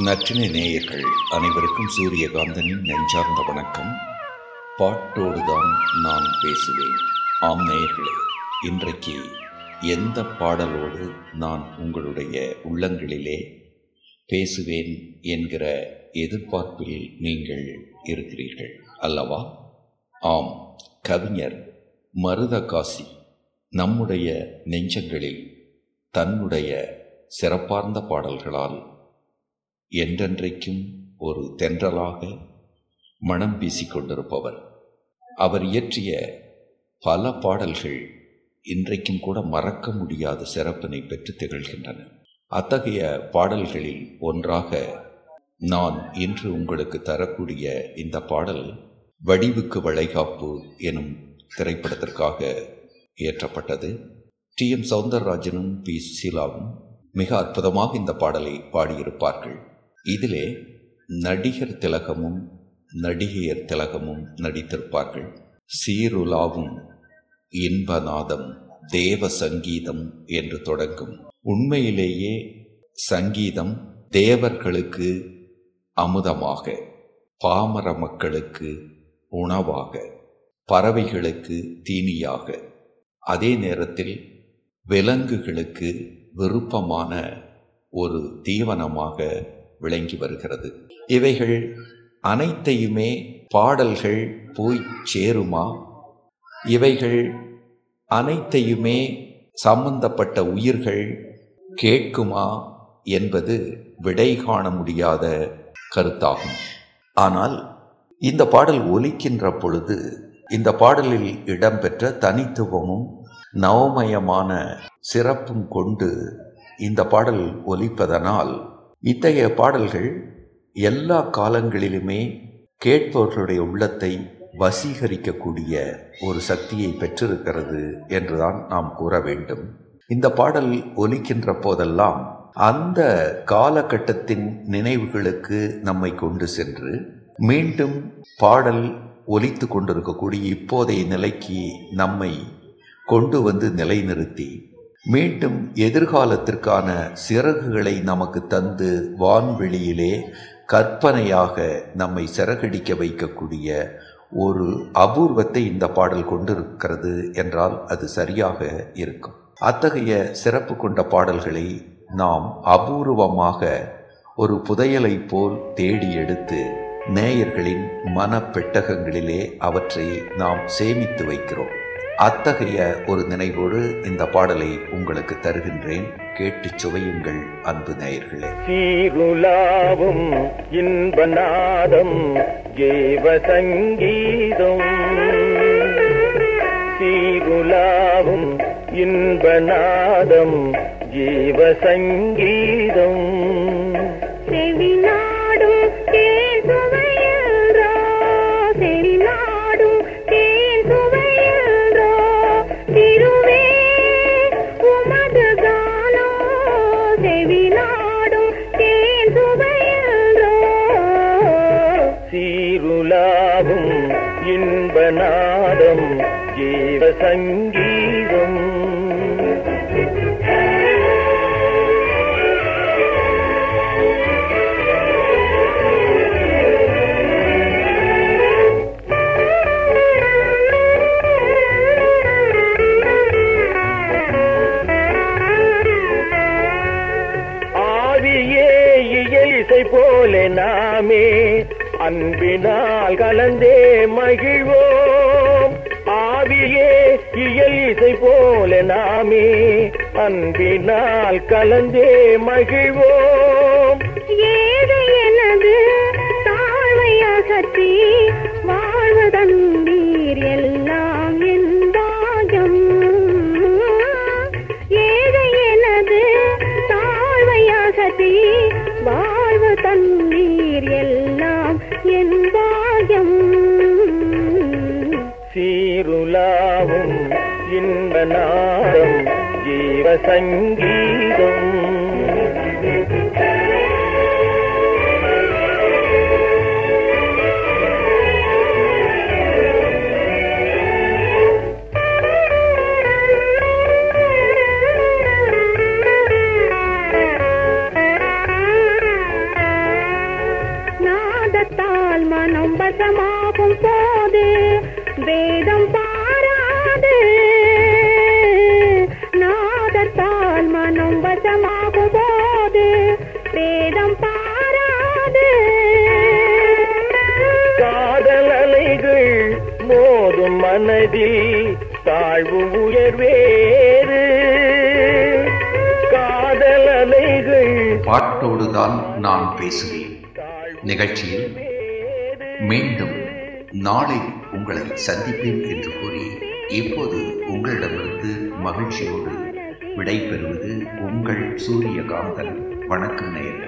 நற்றினை நேயர்கள் அனைவருக்கும் சூரியகாந்தனின் நெஞ்சார்ந்த வணக்கம். பாட்டோடுதான் நான் பேசுவேன். ஆம் நேயர்களே இன்றைக்கு எந்த பாடலோடு நான் உங்களுடைய உள்ளங்களிலே பேசுவேன் என்கிற எதிர்பார்ப்பில் நீங்கள் இருக்கிறீர்கள் அல்லவா? ஆம் கவிஞர் மருதகாசி நம்முடைய நெஞ்சங்களில் தன்னுடைய சிறப்பார்ந்த பாடல்களால் என்றென்றைக்கும் ஒரு தென்றலாக மனம் வீசிக்கொண்டிருப்பவர் அவர் இயற்றிய பல பாடல்கள் இன்றைக்கும் கூட மறக்க முடியாத சிறப்பினை பெற்று திகழ்கின்றன. அத்தகைய பாடல்களில் ஒன்றாக நான் இன்று உங்களுக்கு தரக்கூடிய இந்த பாடல் வடிவுக்கு வளைகாப்பு எனும் திரைப்படத்திற்காக இயற்றப்பட்டது. டி. எம். சவுந்தரராஜனும் பி. சுசீலாவும் மிக அற்புதமாக இந்த பாடலை பாடியிருப்பார்கள். இதிலே நடிகர் திலகமும் நடிகையர் திலகமும் நடித்திருப்பார்கள். சீருலாவும் இன்பநாதம் தேவ சங்கீதம் என்று தொடங்கும். உண்மையிலேயே சங்கீதம் தேவர்களுக்கு அமுதமாக பாமர மக்களுக்கு உணவாக பறவைகளுக்கு தீனியாக அதே நேரத்தில் விலங்குகளுக்கு விருப்பமான ஒரு தீவனமாக விளங்கி வருகிறது. இவைகள் அனைத்தையுமே பாடல்கள் போய் சேருமா? இவைகள் அனைத்தையுமே சம்பந்தப்பட்ட உயிர்கள் கேட்குமா? என்பது விடை காண முடியாத கருத்தாகும். ஆனால் இந்த பாடல் ஒலிக்கின்ற பொழுது இந்த பாடலில் இடம்பெற்ற தனித்துவமும் நவமயமான சிறப்பும் கொண்டு இந்த பாடல் ஒலிப்பதனால் இத்தகைய பாடல்கள் எல்லா காலங்களிலுமே கேட்பவர்களுடைய உள்ளத்தை வசீகரிக்கக்கூடிய ஒரு சக்தியை பெற்றிருக்கிறது என்றுதான் நாம் கூற வேண்டும். இந்த பாடல் ஒலிக்கின்ற போதெல்லாம் அந்த காலகட்டத்தின் நினைவுகளுக்கு நம்மை கொண்டு சென்று மீண்டும் பாடல் ஒலித்து கொண்டிருக்கக்கூடிய இப்போதைய நிலைக்கு நம்மை கொண்டு வந்து நிலைநிறுத்தி மீண்டும் எதிர்காலத்திற்கான சிறகுகளை நமக்கு தந்து வான்வெளியிலே கற்பனையாக நம்மை சிறகடிக்க வைக்கக்கூடிய ஒரு அபூர்வத்தை இந்த பாடல் கொண்டிருக்கிறது என்றால் அது சரியாக இருக்கும். அத்தகைய சிறப்பு கொண்ட பாடல்களை நாம் அபூர்வமாக ஒரு புதையலை போல் தேடி எடுத்து நேயர்களின் மனப்பெட்டகங்களிலே அவற்றை நாம் சேமித்து வைக்கிறோம். அத்தகைய ஒரு நினைவோடு இந்த பாடலை உங்களுக்கு தருகின்றேன். கேட்டு சுவையுங்கள் அன்பு நேயர்களே. சீருலாவும் இன்பநாதம் ஜீவ சங்கீதம் சீருலாவும் இன்பநாதம் ஜீவ சங்கீதம் செவிநாடும் தேன் சுவையல்ரோ சீருலாவும் இன்பநாதம் ஜீவ சங்கீதம். அன்பினால் கலந்தே மகிழ்வோம். ஆவியே இயல் இசை போல நாமே அன்பினால் கலந்தே மகிழ்வோம். சீருலாவும் இன்ப நாதம் ஜீவ சங்கீதம். நாதத்தால் மனம் வசமாகும் போதே வேதம் பாராது. நாதத்தால் மனம் வசமாகும் போது வேதம் பாராது. காதல் அலைகள் மோதும் மனதில் தாழ்வு உயர்வேறு காதல் அலைகள் பாட்டோடுதான் நான் பேசுவேன். நிகழ்ச்சியில் மீண்டும் நாளை உங்களை சந்திப்பேன் என்று கூறி இப்போது உங்களிடமிருந்து மகிழ்ச்சியோடு விடைபெறுவது உங்கள் சூரியகாந்தன் வணக்கம் நேரம்